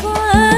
春